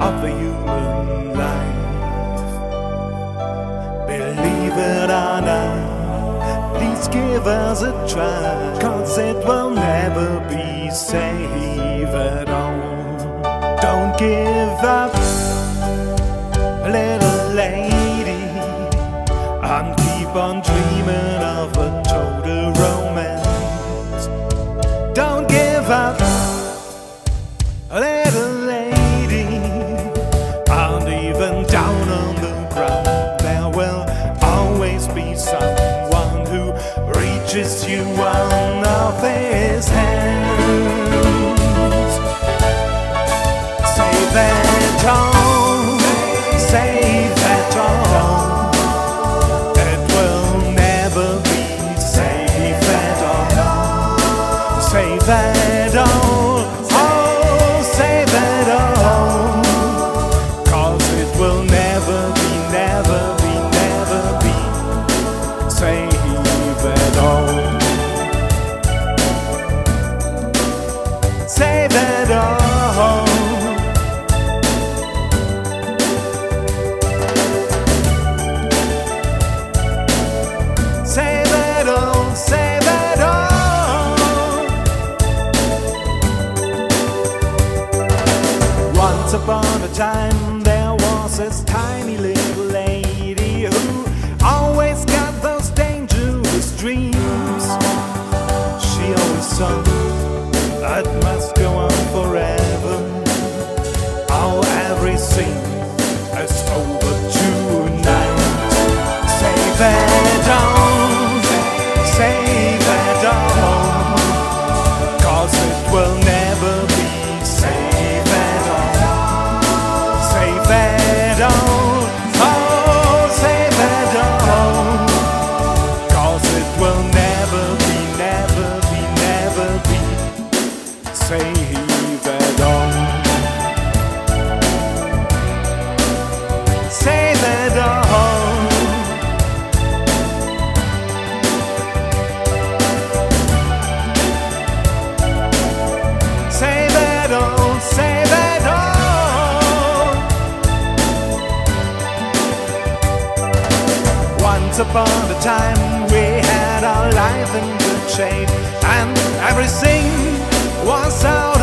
human life. Believe it or not, please give us a try, cause it will never be safe at all. Don't give up, little lady, and keep on dreaming of a total romance. Don't give up, little reaches you one of his hands. Save that all, save that all. It will never be safe at all. Save that Once upon a time, there was this tiny little lady who always got those dangerous dreams. She always sung, that must go on forever. Oh, everything is Once upon a time, we had our life in good shape, and everything was so